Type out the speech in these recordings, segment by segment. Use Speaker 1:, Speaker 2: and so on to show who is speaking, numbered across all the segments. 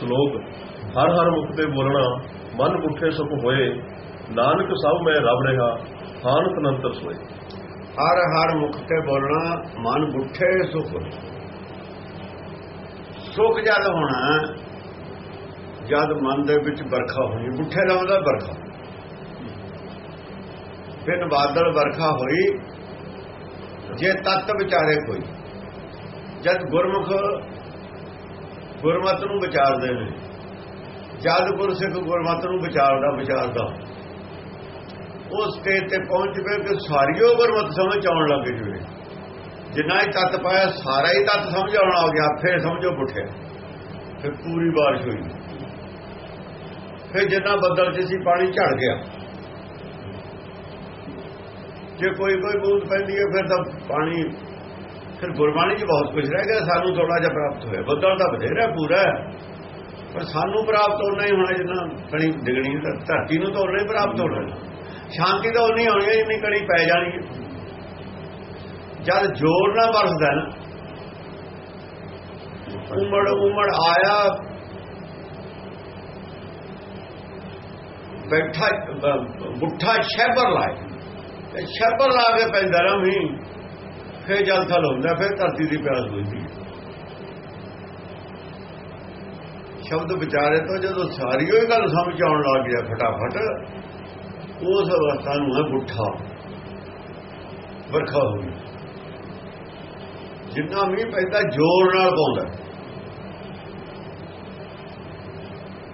Speaker 1: ਸ਼ਲੋਕ। ਹਰ ਹਰ ਮੁਖ ਤੇ ਬੋਲਣਾ, ਮਨ ਮੁਠੇ ਸੁਖ ਹੋਏ, ਨਾਨਕ ਸਭ ਮੈਂ ਰਬ ਰਿਹਾ ਹਾਨਤ ਨੰਤਰ ਸੋਏ।
Speaker 2: ਹਰ ਹਰ ਮੁਖ ਤੇ ਬੋਲਣਾ, ਮਨ ਬੁੱਠੇ ਸੁਖ ਸੁਖ ਜਦ ਹੋਣਾ, ਜਦ ਮਨ ਦੇ ਵਿੱਚ ਵਰਖਾ ਹੋਣੀ ਬੁੱਠੇ ਦਾ ਮਤਲਬ ਵਰਖਾ। ਫਿਰ ਬਾਦਲ ਵਰਖਾ ਹੋਈ, ਜੇ ਤਤ ਵਿਚਾਰੇ ਕੋਈ, ਜਦ ਗੁਰਮੁਖ ਗੁਰਮਤ ਨੂੰ ਵਿਚਾਰਦੇ ਨੇ ਜਦ ਗੁਰਸਿੱਖ ਗੁਰਮਤ ਨੂੰ ਵਿਚਾਰਦਾ ਵਿਚਾਰਦਾ। ਉਸ ਸਟੇਜ ਤੇ ਪਹੁੰਚ ਪਏ ਕਿ ਸਾਰੀਓ ਗੁਰਮਤ ਸਮਝ ਆਉਣ ਲੱਗ ਜਵੇ ਜਿੰਨਾ ਹੀ ਤਤ ਪਾਇਆ, ਸਾਰਾ ਹੀ ਤਤ ਸਮਝ ਆਉਣ ਆ ਗਿਆ, ਫਿਰ ਸਮਝੋ ਪੁੱਠਿਆ ਫਿਰ ਪੂਰੀ ਬਾਰਿਸ਼ ਹੋਈ। ਫਿਰ ਜਿੰਨਾ ਬੱਦਲ 'ਚ ਸੀ, ਪਾਣੀ ਝੜ ਗਿਆ। ਜੇ ਕੋਈ ਕੋਈ ਬੂੰਦ ਪੈਂਦੀ ਹੈ, ਫਿਰ ਤਾਂ ਪਾਣੀ ਫਿਰ ਗੁਰਬਾਣੀ 'ਚ ਬਹੁਤ ਕੁਝ ਰਹਿ ਗਿਆ, ਸਾਨੂੰ ਥੋੜਾ ਜਿਹਾ ਪ੍ਰਾਪਤ ਹੋਇਆ। ਬੱਦਲ ਦਾ ਬਥੇਰਾ ਪੂਰਾ ਪਰ ਸਾਨੂੰ ਪ੍ਰਾਪਤ ਹੋਣਾ ਹੀ ਹੋਣਾ ਜਿੰਨਾ ਕਣੀ ਡਿਗਣੀ ਧਰਤੀ ਨੂੰ ਤਾਂ ਉਹਨਾਂ ਹੀ ਪ੍ਰਾਪਤ ਹੋਣਾ। ਸ਼ਾਂਤੀ ਤਾਂ ਉਨੀ ਹੋਣੀ ਹੈ ਜਿੰਨੀ ਕਣੀ ਪੈ ਜਾਣੀ ਹੈ। ਜਦ ਜ਼ੋਰ ਨਾਲ ਵਰਸਦਾ ਨਾ, ਉਮੜ ਉਮੜ ਆਇਆ, ਬੈਠਾ ਬੁੱਠਾ ਸ਼ੈਬਰ ਲਾਏ ਤੇ ਸ਼ੈਬਰ ਲਾ ਕੇ ਪੈਂਦਾ ਨਾ ਫੇਰ ਜਲ ਥਲ ਹੁੰਦਾ, ਫੇਰ ਧਰਤੀ ਦੀ ਪਿਆਸ ਹੁੰਦੀ। ਸ਼ਬਦ ਵਿਚਾਰੇ ਤੋਂ ਜਦੋਂ ਸਾਰੀ ਉਹ ਗੱਲ ਸਮਝ ਆਉਣ ਲੱਗ ਗਿਆ ਫਟਾਫਟ, ਉਸ ਅਵਸਥਾ ਨੂੰ ਹੈ ਗੁੱਠਾ ਵਰਖਾ ਹੋ ਗਈ। ਜਿੰਨਾ ਮੀਂਹ ਪੈਂਦਾ, ਜ਼ੋਰ ਨਾਲ ਪਾਉਂਦਾ।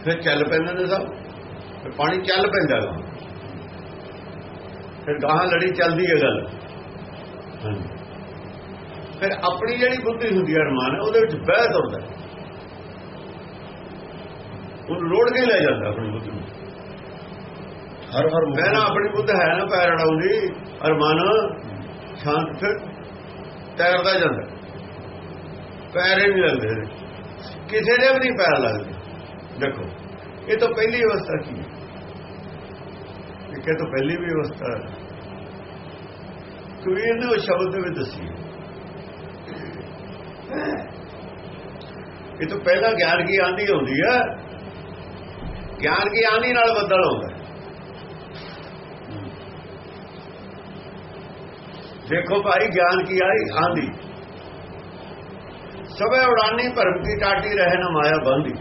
Speaker 2: ਫਿਰ ਚੱਲ ਪੈਂਦੇ ਨੇ ਸਭ। ਫਿਰ ਪਾਣੀ ਚੱਲ ਪੈਂਦਾ। ਗਾ ਫਿਰ ਗਾਹਾਂ ਲੜੀ ਚੱਲਦੀ ਹੈ ਗੱਲ। ਫਿਰ ਆਪਣੀ ਜਿਹੜੀ ਬੁੱਧੀ ਹੁੰਦੀ ਹੈ ਅਰਮਾਨ ਉਹਦੇ ਵਿੱਚ ਬਹਿ ਤੁਰਦਾ ਉਹ ਰੋੜ ਕੇ ਲੈ ਜਾਂਦਾ ਆਪਣੀ ਬੁੱਧੀ ਨੂੰ।
Speaker 1: ਹਰ ਹਰ
Speaker 2: ਮੈਂ ਨਾ ਆਪਣੀ ਬੁੱਧ ਹੈ ਨਾ ਪੈਰ ਅੜਾਉਂਦੀ ਅਰਮਾਨ ਸ਼ਾਂਤ ਫਿਰ ਤੈਰਦਾ ਜਾਂਦਾ। ਪੈਰ ਨਹੀਂ ਲੱਗਦੇ ਕਿਸੇ ਦੇ ਵੀ ਨਹੀਂ ਪੈਰ ਲੱਗਦੇ। ਦੇਖੋ ਇਹ ਤਾਂ ਪਹਿਲੀ ਅਵਸਥਾ ਕੀ ਹੈ? ਇਹ ਤਾਂ ਪਹਿਲੀ ਵੀ ਅਵਸਥਾ ਹੈ। ਕਬੀਰ ਨੇ ਉਹ ਸ਼ਬਦ ਦੇ ਵਿੱਚ ਦੱਸੀ ਇਹ ਤਾਂ ਪਹਿਲਾਂ ਗਿਆਨ ਕੀ ਆਂਦੀ ਹੁੰਦੀ ਹੈ ਗਿਆਨ ਕੀ ਆਂਦੀ ਨਾਲ ਬੱਦਲ ਹੁੰਦਾ। ਦੇਖੋ ਭਾਈ ਗਿਆਨ ਕੀ ਆਈ ਆਂਦੀ ਸਵੇ ਉਡਾਨੀ ਭਰਮ ਕੀ ਟਾਟੀ ਰਹੇ ਨਾ ਮਾਇਆ ਬੰਦੀ।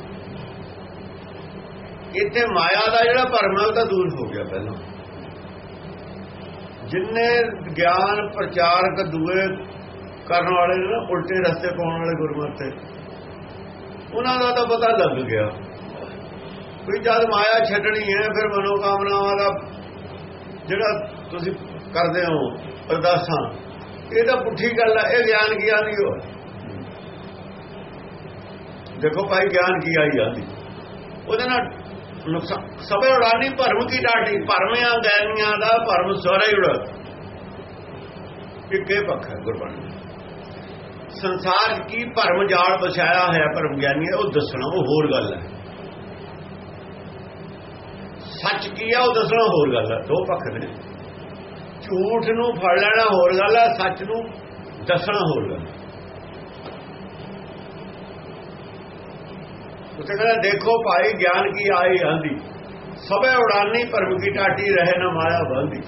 Speaker 2: ਇੱਥੇ ਮਾਇਆ ਦਾ ਜਿਹੜਾ ਭਰਮ ਹੈ, ਉਹ ਤਾਂ ਦੂਰ ਹੋ ਗਿਆ ਪਹਿਲਾਂ। ਜਿੰਨੇ ਗਿਆਨ ਪ੍ਰਚਾਰਕ ਦੂਏ ਕਰਨ ਵਾਲੇ ਨੇ ਨਾ ਉਲਟੇ ਰਸਤੇ ਪਾਉਣ ਵਾਲੇ ਗੁਰਮਤਿ ਉਹਨਾਂ ਦਾ ਤਾਂ ਪਤਾ ਲੱਗ ਗਿਆ। ਵੀ ਜਦ ਮਾਇਆ ਛੱਡਣੀ ਹੈ, ਫਿਰ ਮਨੋ ਕਾਮਨਾਵਾਂ ਦਾ ਜਿਹੜਾ ਤੁਸੀਂ ਕਰਦੇ ਹੋ ਅਰਦਾਸਾਂ, ਇਹ ਤਾਂ ਪੁੱਠੀ ਗੱਲ ਹੈ ਇਹ ਗਿਆਨ ਕੀ ਆਂਦੀ ਹੋ ਦੇਖੋ ਭਾਈ, ਗਿਆਨ ਕੀ ਆਈ ਆਂਦੀ ਉਹਦੇ ਨਾਲ ਨੁਕਸਾਨ ਸਭੇ ਉਡਾਨੀ, ਭਰਮ ਕੀ ਡਾਟੀ ਭਰਮ ਆ ਗੈਨੀਆਂ ਦਾ ਭਰਮ ਸਾਰੇ ਉੜ ਇੱਕੇ ਪੱਖ ਹੈ ਗੁਰਬਾਣੀ ਸੰਸਾਰ ਕੀ ਭਰਮ ਜਾਲ ਬਛਾਇਆ ਹੋਇਆ ਭਰਮ ਗਿਆਨੀ ਉਹ ਦੱਸਣਾ, ਉਹ ਹੋਰ ਗੱਲ ਹੈ। ਸੱਚ ਕੀ ਹੈ ਉਹ ਦੱਸਣਾ ਹੋਰ ਗੱਲ ਹੈ, ਦੋ ਪੱਖ ਨੇ। ਝੂਠ ਨੂੰ ਫੜ ਲੈਣਾ ਹੋਰ ਗੱਲ ਹੈ, ਸੱਚ ਨੂੰ ਦੱਸਣਾ ਹੋਰ ਗੱਲ ਉਸੇ ਕਹਿੰਦਾ, ਦੇਖੋ ਭਾਈ, ਗਿਆਨ ਕੀ ਆਈ ਆਂਦੀ। ਸਭੇ ਉਡਾਨੀ, ਭਰਮ ਕੀ ਟਾਟੀ, ਰਹੇ ਨਾ ਮਾਇਆ ਬੰਦੀ।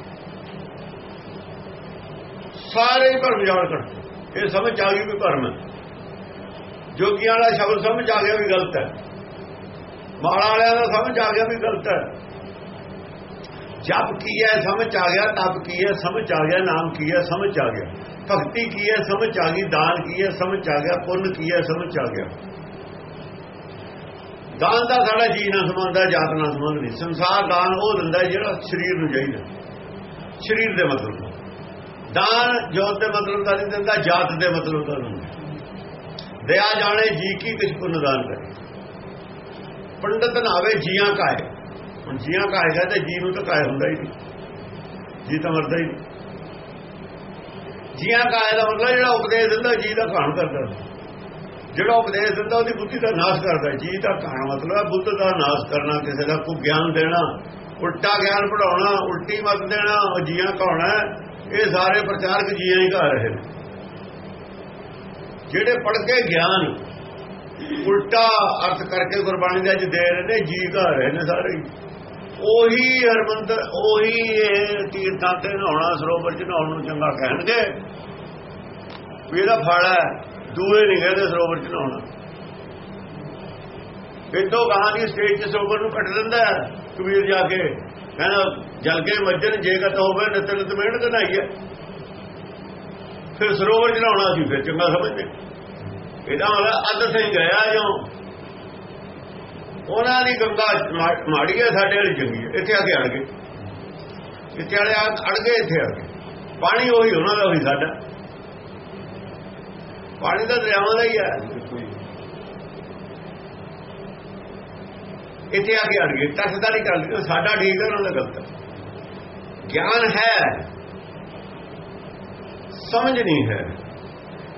Speaker 2: ਸਾਰੇ ਭਰਮ ਜਾਣ ਕਰ ਇਹ ਸਮਝ ਆ ਗਈ ਵੀ ਭਰਮ ਹੈ ਜੋਗੀਆਂ ਵਾਲਾ ਸ਼ਬਦ ਸਮਝ ਆ ਗਿਆ ਵੀ ਗਲਤ ਹੈ। ਮਾਲਾ ਵਾਲਿਆਂ ਦਾ ਸਮਝ ਆ ਗਿਆ ਵੀ ਗਲਤ ਹੈ। ਜਪ ਕੀ ਹੈ, ਸਮਝ ਆ ਗਿਆ, ਤਪ ਕੀ ਹੈ, ਸਮਝ ਆ ਗਿਆ, ਨਾਮ ਕੀ ਹੈ, ਸਮਝ ਆ ਗਿਆ। ਭਗਤੀ ਕੀ ਹੈ, ਸਮਝ ਆ ਗਈ, ਦਾਨ ਕੀ ਹੈ, ਸਮਝ ਆ ਗਿਆ, ਪੁੰਨ ਕੀ ਹੈ, ਸਮਝ ਆ ਗਿਆ। ਦਾਨ ਦਾ ਸਾਡਾ ਜੀ ਨਾਲ ਸੰਬੰਧ ਹੈ ਜਾਤ ਨਾਲ ਸੰਬੰਧ ਨਹੀਂ ਸੰਸਾਰ ਦਾਨ ਉਹ ਦਿੰਦਾ ਜਿਹੜਾ ਸਰੀਰ ਨੂੰ ਚਾਹੀਦਾ। ਸਰੀਰ ਦੇ ਮਤਲਬ ਦਾਨ ਜੋਤ ਦੇ ਮਤਲਬ ਦਾ ਨਹੀਂ ਦਿੰਦਾ, ਜਾਤ ਦੇ ਮਤਲਬ ਦਾ ਦਿੰਦਾ। ਦਇਆ ਜਾਣੇ ਜੀ ਕੀ ਕਿਛ ਪੁੰਨ ਦਾਨ ਕਰੇ। ਪੰਡਤ ਨਾਵੇ ਜੀਆਂ ਕਾਏ। ਹੁਣ ਜੀਆਂ ਕਾਏਗਾ ਤੇ ਜੀ ਨੂੰ ਤਾਂ ਕਾਇ ਹੁੰਦਾ ਹੀ ਨਹੀਂ। ਜੀ ਤਾਂ ਮਰਦਾ ਹੀ ਨਹੀਂ। ਜੀਆਂ ਕਾਏ ਦਾ ਮਤਲਬ ਜਿਹੜਾ ਉਪਦੇਸ਼ ਦਿੰਦਾ ਜੀ ਦਾ ਖਾਣ ਕਰਦਾ। ਜਿਹੜਾ ਉਪਦੇਸ਼ ਦਿੰਦਾ, ਉਹਦੀ ਬੁੱਧੀ ਦਾ ਨਾਸ਼ ਕਰਦਾ। ਜੀ ਦਾ ਖਾਣ ਮਤਲਬ ਹੈ ਬੁੱਧ ਦਾ ਨਾਸ਼ ਕਰਨਾ, ਕਿਸੇ ਦਾ ਕੋਈ ਗਿਆਨ ਦੇਣਾ, ਉਲਟਾ ਗਿਆਨ ਪੜਾਉਣਾ ਉਲਟੀ ਮਤ ਦੇਣਾ, ਉਹ ਜੀਆਂ ਕਹਾਉਣਾ ਇਹ ਸਾਰੇ ਪ੍ਰਚਾਰਕ ਜੀਆਂ ਹੀ ਘਾ ਰਹੇ ਨੇ। ਜਿਹੜੇ ਪੜ ਕੇ ਗਿਆਨ ਉਲਟਾ ਅਰਥ ਕਰਕੇ ਗੁਰਬਾਣੀ ਦੇ ਅੱਜ ਦੇ ਰਹੇ ਨੇ ਜੀ ਘਰ ਰਹੇ ਨੇ ਸਾਰੇ ਉਹੀ ਹਰਮੰਦਰ ਉਹੀ ਇਹ ਤੀਰਥਾਂ ਤੇ ਨਹਾਉਣਾ, ਸਰੋਵਰ ਚ ਨਹਾਉਣ ਨੂੰ ਚੰਗਾ ਕਹਿਣਗੇ। ਵੀ ਇਹਦਾ ਫਲ ਹੈ, ਦੂਏ ਨਹੀਂ ਕਹਿੰਦੇ ਸਰੋਵਰ ਚ ਨਹਾਉਣਾ। ਇਦੋਂ ਕਹਾਣੀ ਸਟੇਜ ਤੇ ਸਰੋਵਰ ਨੂੰ ਕੱਟ ਦਿੰਦਾ ਕਬੀਰ ਜਾ ਕੇ। ਕਹਿੰਦਾ ਜਲ ਕੇ ਮੱਜਨ ਜੇਗਤ ਹੋਵੇ ਨਿਤ ਨਿਤ ਮਿਹਨਤ ਨਹਾਈਏ ਫਿਰ ਸਰੋਵਰ ਚ ਸੀ ਫਿਰ, ਚੰਗਾ ਸਮਝਦੇ। ਇਹਦਾ ਮਤਲਬ ਅੱਧ ਸਿੰਘ ਗਿਆ ਜੋ ਉਹਨਾਂ ਦੀ ਗੰਗਾ ਮਾੜੀ ਹੈ ਸਾਡੇ ਵਾਲੀ ਚੰਗੀ ਹੈ ਇੱਥੇ ਆ ਕੇ ਅੜ ਗਏ। ਇੱਥੇ ਵਾਲੇ ਅੜ ਗਏ, ਇੱਥੇ ਆ ਗਏ ਪਾਣੀ ਉਹੀ, ਉਹਨਾਂ ਦਾ ਉਹੀ ਸਾਡਾ। ਪਾਣੀ ਤਾਂ ਦਰਿਆਵਾਂ ਦਾ ਹੀ ਹੈ ਇੱਥੇ ਆ ਕੇ ਅੜ ਗਏ ਤਖਤਾਰੀ ਕਰ ਲਈ ਸਾਡਾ ਠੀਕ ਹੈ, ਉਹਨਾਂ ਦਾ ਗਲਤ ਗਿਆਨ ਹੈ, ਸਮਝ ਨਹੀਂ ਹੈ।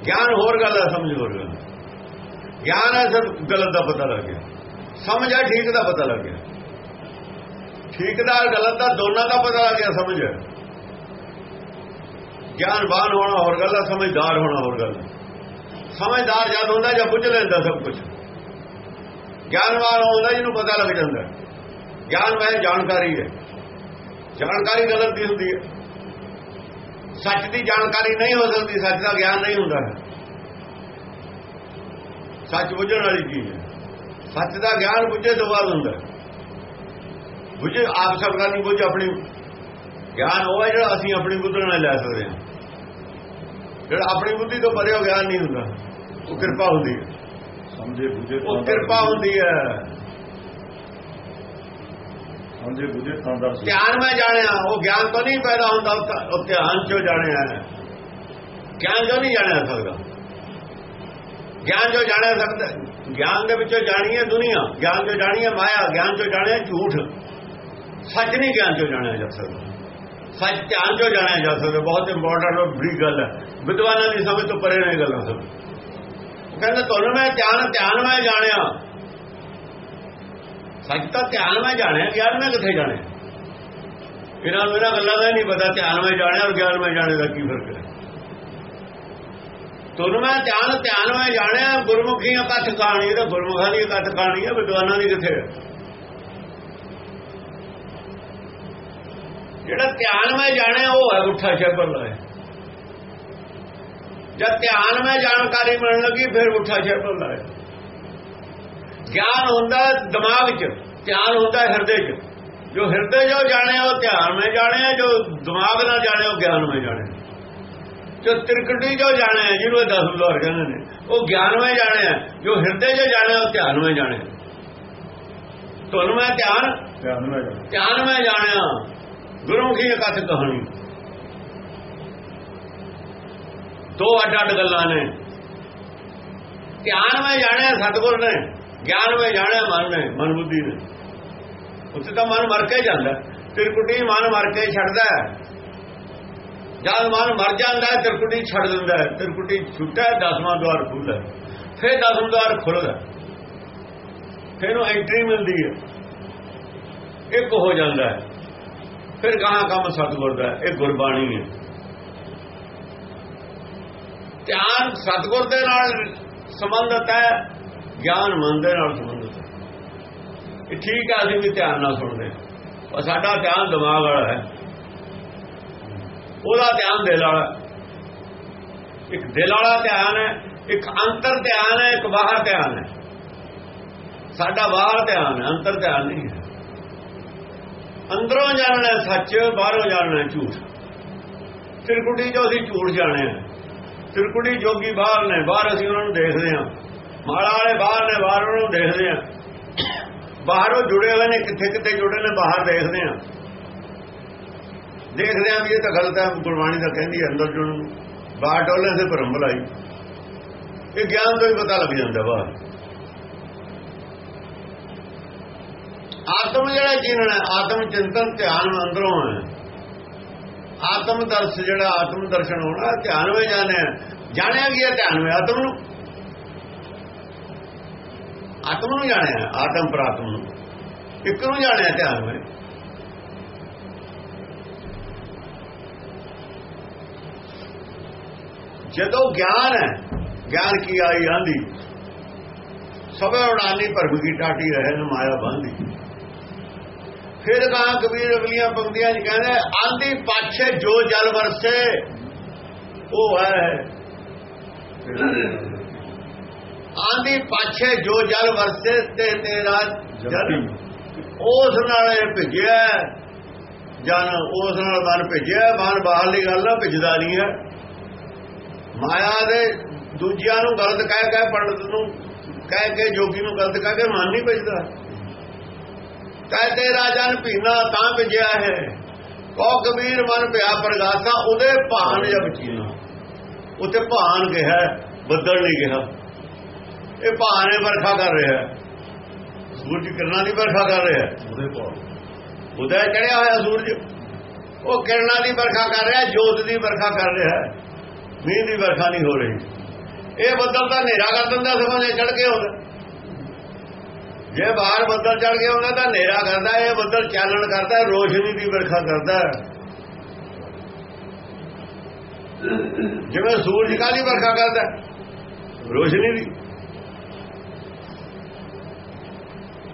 Speaker 2: ਗਿਆਨ ਹੋਰ ਗੱਲ ਹੈ, ਸਮਝ ਹੋਰ ਗੱਲ। ਗਿਆਨ ਹੈ ਸਭ ਗਲਤ ਦਾ ਪਤਾ ਲੱਗ ਗਿਆ। ਸਮਝ ਹੈ, ਠੀਕ ਦਾ ਪਤਾ ਲੱਗ ਗਿਆ। ਠੀਕ ਦਾ, ਗਲਤ ਦਾ, ਦੋਨਾਂ ਦਾ ਪਤਾ ਲੱਗ ਗਿਆ, ਸਮਝ ਹੈ। ਗਿਆਨਵਾਨ ਹੋਣਾ ਹੋਰ ਗੱਲ ਹੈ, ਸਮਝਦਾਰ ਹੋਣਾ ਹੋਰ ਗੱਲ ਹੈ। ਸਮਝਦਾਰ ਜਦ ਹੁੰਦਾ ਜਾਂ ਬੁੱਝ ਲੈਂਦਾ ਸਭ ਕੁਝ ਗਿਆਨਵਾਨ ਹੁੰਦਾ ਜਿਹਨੂੰ ਪਤਾ ਲੱਗ ਜਾਂਦਾ। ਗਿਆਨ ਵੈ ਜਾਣਕਾਰੀ ਹੈ। ਜਾਣਕਾਰੀ ਗਲਤ ਦੀ ਹੁੰਦੀ ਹੈ। ਸੱਚ ਦੀ ਜਾਣਕਾਰੀ ਨਹੀਂ ਹੋ ਸਕਦੀ, ਸੱਚ ਦਾ ਗਿਆਨ ਨਹੀਂ ਹੁੰਦਾ। ਸੱਚ ਬੁੱਝਣ ਵਾਲੀ ਚੀਜ਼ ਹੈ। ਸੱਚ ਦਾ ਗਿਆਨ ਬੁੱਝੇ ਤੋਂ ਬਾਅਦ ਹੁੰਦਾ। ਬੁੱਝੇ, ਆਪ ਸਭ ਦਾ ਨਹੀਂ ਬੁੱਝ ਆਪਣੀ। ਗਿਆਨ ਉਹ ਹੈ ਜਿਹੜਾ ਅਸੀਂ ਆਪਣੀ ਬੁੱਧੀ ਨਾਲ ਲੈ ਸਕਦੇ ਹਾਂ। ਜਿਹੜਾ ਆਪਣੀ ਬੁੱਧੀ ਤੋਂ ਪਰੇ ਹੋ ਗਿਆਨ ਨਹੀਂ ਹੁੰਦਾ। ਉਹ ਕਿਰਪਾ ਹੁੰਦੀ ਹੈ।
Speaker 3: ਸਮਝੇ ਬੁਝੇ
Speaker 2: ਉਹ ਕਿਰਪਾ ਹੁੰਦੀ ਹੈ।
Speaker 3: ਸਮਝੇ ਬੁਝੇ ਤਾਂ ਦਾ
Speaker 2: ਧਿਆਨ ਮੈਂ ਜਾਣਿਆ ਉਹ ਗਿਆਨ ਤੋਂ ਨਹੀਂ ਪੈਦਾ ਹੁੰਦਾ ਉਹ ਧਿਆਨ ਚੋਂ ਜਾਣਿਆ ਹੈ। ਗਿਆਨ ਜੋ ਨਹੀਂ ਜਾਣਿਆ ਸਕਦਾ? ਗਿਆਨ ਜੋ ਜਾਣਿਆ ਸਕਦਾ ਗਿਆਨ ਦੇ ਵਿੱਚੋਂ ਜਾਣੀਏ ਦੁਨੀਆ ਗਿਆਨ ਜੋ ਜਾਣੀਏ ਮਾਇਆ ਗਿਆਨ ਜੋ ਜਾਣਿਆ ਝੂਠ। ਸੱਚ ਨਹੀਂ ਗਿਆਨ ਜੋ ਜਾਣਿਆ ਜਾ ਸਕਦਾ। ਸੱਚ ਧਿਆਨ ਜੋ ਜਾਣਿਆ ਜਾ ਸਕਦਾ ਬਹੁਤ ਇੰਪੋਰਟੈਂਟ ਔਰ ਬੜੀ ਗੱਲ ਹੈ। ਵਿਦਵਾਨਾਂ ਦੀ ਸਮਝ ਤੋਂ ਪਰੇ ਨੇ ਗੱਲਾਂ ਸਭ ਕਹਿੰਦਾ ਤੁਹਾਨੂੰ ਮੈਂ ਧਿਆਨ ਧਿਆਨ ਮੈਂ ਜਾਣਿਆ। ਸੱਚ ਤਾਂ ਧਿਆਨ ਮੈਂ ਜਾਣਿਆ, ਗਿਆਨ ਮੈਂ ਕਿੱਥੇ ਜਾਣਿਆ? ਇਹਨਾਂ ਨੂੰ ਇਹਨਾਂ ਗੱਲਾਂ ਦਾ ਨਹੀਂ ਪਤਾ, ਧਿਆਨ ਮੈਂ ਜਾਣਿਆ ਔਰ ਗਿਆਨ ਮੈਂ ਜਾਣੇ ਦਾ ਕੀ ਫ਼ਰਕ ਹੈ। ਤੁਹਾਨੂੰ ਮੈਂ ਧਿਆਨ ਧਿਆਨ ਮੈਂ ਜਾਣਿਆ, ਗੁਰਮੁਖੀਆਂ ਇਕੱਠ ਕਹਾਣੀ ਤਾਂ ਗੁਰਮੁਖਾਂ ਦੀ ਇਕੱਠ ਕਹਾਣੀ ਹੈ ਵਿਦਵਾਨਾਂ ਦੀ ਕਿੱਥੇ ਜਿਹੜਾ ਧਿਆਨ ਮੈਂ ਜਾਣਿਆ ਉਹ ਹੈ ਗੁੱਠਾ ਸ਼ਬਰ ਲਾਇਆ ਜਦ ਧਿਆਨ ਮੈਂ ਜਾਣਕਾਰੀ ਮਿਲਣ ਲੱਗੀ ਫਿਰ ਗੁੱਠਾ ਸ਼ਬਰ ਲਾਇਆ ਗਿਆਨ ਹੁੰਦਾ ਦਿਮਾਗ 'ਚ ਧਿਆਨ ਹੁੰਦਾ ਹਿਰਦੇ 'ਚ। ਜੋ ਹਿਰਦੇ ਜੋ ਜਾਣਿਆ ਉਹ ਧਿਆਨ ਮੈਂ ਜਾਣਿਆ ਜੋ ਦਿਮਾਗ ਨਾਲ ਜਾਣਿਆ ਉਹ ਗਿਆਨ ਮੈਂ ਜਾਣਿਆ। ਜੋ ਤਿਰਕਟੀ ਜੋ ਜਾਣਿਆ ਜਿਹਨੂੰ ਇਹ ਦਸ ਬਲੋਰ ਕਹਿੰਦੇ ਨੇ ਉਹ ਗਿਆਨ ਮੈਂ ਜਾਣਿਆ। ਜੋ ਹਿਰਦੇ 'ਚ ਜਾਣਿਆ ਉਹ ਧਿਆਨ ਮੈਂ ਜਾਣਿਆ। ਤੁਹਾਨੂੰ ਮੈਂ ਧਿਆਨ
Speaker 3: ਜਾਣਾ।
Speaker 2: ਧਿਆਨ ਮੈਂ ਜਾਣਿਆ। ਗੁਰਮੁਖੀ ਇਕੱਠ ਕਹਾਣੀ। ਦੋ ਅੱਡ ਅੱਡ ਗੱਲਾਂ ਨੇ। ਧਿਆਨ ਮੈਂ ਜਾਣਿਆ ਸਤਗੁਰ ਨੇ, ਗਿਆਨ ਮੈਂ ਜਾਣਿਆ ਮਨ ਨੇ, ਮਨ ਬੁੱਧੀ ਨੇ। ਉੱਥੇ ਤਾਂ ਮਨ ਮਰ ਕੇ ਜਾਂਦਾ, ਤਿਰਕੁਟੀ ਮਨ ਮਰ ਕੇ ਛੱਡਦਾ ਜਦ ਮਨ ਮਰ ਜਾਂਦਾ ਹੈ, ਤਿਰਕੁਟੀ ਛੱਡ ਦਿੰਦਾ ਹੈ। ਤਿਰਕੁਟੀ ਛੁੱਟਾ ਦਸਵਾਂ ਦਵਾਰ ਖੁੱਲਦਾ ਫਿਰ ਦਸਵਾਂ ਦਵਾਰ ਖੁੱਲਦਾ ਫਿਰ ਉਹ ਐਂਟਰੀ ਮਿਲਦੀ ਹੈ। ਇੱਕ ਹੋ ਜਾਂਦਾ ਫਿਰ ਕਹਾਂ ਕੰਮ ਸਤਗੁਰ ਦਾ ਇਹ ਗੁਰਬਾਣੀ ਹੈ। ਧਿਆਨ ਸਤਗੁਰ ਦੇ ਨਾਲ ਸੰਬੰਧਤ ਹੈ, ਗਿਆਨ ਮਨ ਦੇ ਨਾਲ ਸੰਬੰਧਤ ਹੈ। ਇਹ ਠੀਕ ਹੈ ਅਸੀਂ ਵੀ ਧਿਆਨ ਨਾਲ ਸੁਣਦੇ ਪਰ ਸਾਡਾ ਧਿਆਨ ਦਿਮਾਗ ਵਾਲਾ ਹੈ। ਉਹਦਾ ਧਿਆਨ ਦਿਲ ਵਾਲਾ। ਇੱਕ ਦਿਲ ਵਾਲਾ ਧਿਆਨ ਹੈ, ਇੱਕ ਅੰਤਰ ਧਿਆਨ ਹੈ, ਇੱਕ ਬਾਹਰ ਧਿਆਨ ਹੈ। ਸਾਡਾ ਬਾਹਰ ਧਿਆਨ ਹੈ, ਅੰਤਰ ਧਿਆਨ ਨਹੀਂ ਹੈ। ਅੰਦਰੋਂ ਜਾਣਨਾ ਸੱਚ, ਬਾਹਰੋਂ ਜਾਣਨਾ ਝੂਠ। ਤਿਰਕੁਟੀ ਜੋ ਅਸੀਂ ਝੂਠ ਜਾਣਿਆ। ਤਿਰਕੁਟੀ ਜੋਗੀ ਬਾਹਰ ਨੇ, ਬਾਹਰ ਅਸੀਂ ਉਹਨਾਂ ਨੂੰ ਦੇਖਦੇ ਹਾਂ। ਮਾਲਾ ਵਾਲੇ ਬਾਹਰ ਨੇ, ਬਾਹਰ ਉਹਨਾਂ ਨੂੰ ਦੇਖਦੇ ਹਾਂ। ਬਾਹਰੋਂ ਜੁੜੇ ਹੋਏ ਨੇ ਕਿੱਥੇ ਕਿੱਥੇ ਜੁੜੇ ਨੇ, ਬਾਹਰ ਦੇਖਦੇ ਹਾਂ। ਦੇਖਦੇ ਹਾਂ ਵੀ ਇਹ ਤਾਂ ਗਲਤ ਹੈ, ਗੁਰਬਾਣੀ ਦਾ ਕਹਿੰਦੀ ਹੈ ਅੰਦਰ ਜੁੜਨ ਨੂੰ। ਬਾਹਰ ਟੋਲੇ ਸੇ ਭਰਮ ਬੁਲਾਈ ਇਹ ਗਿਆਨ ਤੋਂ ਹੀ ਪਤਾ ਲੱਗ ਜਾਂਦਾ ਬਾਹਰ। ਆਤਮ ਜਿਹੜਾ ਜੀਵਨ ਹੈ, ਆਤਮ ਚਿੰਤਨ, ਧਿਆਨ ਅੰਦਰੋਂ ਹੈ। ਆਤਮ ਦਰਸ ਜਿਹੜਾ ਆਤਮ ਦਰਸ਼ਨ ਹੋਣਾ, ਧਿਆਨ ਵਿੱਚ ਜਾਣਿਆ। ਜਾਣਿਆ ਗਿਆ ਧਿਆਨ ਵਿੱਚ, ਆਤਮ ਨੂੰ। ਆਤਮ ਨੂੰ ਜਾਣਿਆ, ਆਤਮ ਪ੍ਰਾਤਮ ਨੂੰ। ਇੱਕ ਨੂੰ ਜਾਣਿਆ ਧਿਆਨ ਵਿੱਚ। ਜਦੋਂ ਗਿਆਨ ਹੈ, ਗਿਆਨ ਕੀ ਆਈ ਆਂਦੀ? ਸਭੇ ਉਡਾਨੀ ਭਰਮ ਕੀ ਟਾਟੀ ਰਹੇ ਨ ਮਾਇਆ ਬਾਂਧੀ ਫਿਰ ਕਹਾ ਕਬੀਰ ਅਗਲੀਆਂ ਪੰਕਤੀਆਂ 'ਚ ਕਹਿੰਦਾ ਆਂਦੀ ਪਾਛੇ ਜੋ ਜਲ ਵਰਸੇ ਉਹ ਹੈ। ਆਂਦੀ ਪਾਛੇ ਜੋ ਜਲ ਵਰਸੇ ਤੇ ਤੇਰਾ ਜਲ ਉਸ ਨਾਲ ਇਹ ਭਿੱਜਿਆ। ਜਨ ਉਸ ਨਾਲ ਮਨ ਭਿੱਜਿਆ। ਮਨ ਬਾਹਰਲੀ ਗੱਲ ਨਾ ਭਿੱਜਦਾ ਨਹੀਂ ਹੈ। ਮਾਇਆ ਦੇ ਦੂਜਿਆਂ ਨੂੰ ਗਲਤ ਕਹਿ ਕਹਿ ਪੰਡਤ ਨੂੰ ਕਹਿ ਕੇ ਜੋਗੀ ਨੂੰ ਗਲਤ ਕਹਿ ਕੇ ਮਨ ਨਹੀਂ ਭਿੱਜਦਾ। ਕਹਿ ਤੇਰਾ ਜਨ ਭੀਨਾ ਤਾਂ ਭਿੱਜਿਆ ਹੈ। ਕੋ ਕਬੀਰ ਮਨ ਭਿਆ ਪ੍ਰਗਾਸਾ ਉਹਦੇ ਭਾਨ ਜਬ ਚੀਨਾ ਉੱਤੇ ਭਾਨ ਕਿਹਾ ਬੱਦਲ ਨਹੀਂ ਕਿਹਾ। ਇਹ ਭਾਨੇ ਵਰਖਾ ਕਰ ਰਿਹਾ ਹੈ। ਸੂਰਜ ਕਿਰਨਾਂ ਦੀ ਵਰਖਾ ਕਰ ਰਿਹਾ
Speaker 1: ਉਹਦੇ ਭਾਵ
Speaker 2: ਉਦੈ ਚੜਿਆ ਹੋਇਆ ਸੂਰਜ। ਉਹ ਕਿਰਨਾਂ ਦੀ ਵਰਖਾ ਕਰ ਰਿਹਾ ਜੋਤ ਦੀ ਵਰਖਾ ਕਰ ਰਿਹਾ ਮੀਂਹ ਦੀ ਵਰਖਾ ਨਹੀਂ ਹੋ ਰਹੀ। ਇਹ ਬੱਦਲ ਤਾਂ ਹਨੇਰਾ ਕਰ ਦਿੰਦਾ ਜੇ ਚੜ ਕੇ ਹੁੰਦਾ ਜੇ ਬਾਹਰ ਬੱਦਲ ਚੜ ਗਿਆ ਹੁੰਦਾ ਤਾਂ ਹਨੇਰਾ ਕਰਦਾ, ਇਹ ਬੱਦਲ ਚਾਨਣ ਕਰਦਾ, ਰੋਸ਼ਨੀ ਦੀ ਵਰਖਾ ਕਰਦਾ। ਜਿਵੇਂ ਸੂਰਜ ਕਾਲੀ ਵਰਖਾ ਕਰਦਾ? ਰੋਸ਼ਨੀ ਦੀ।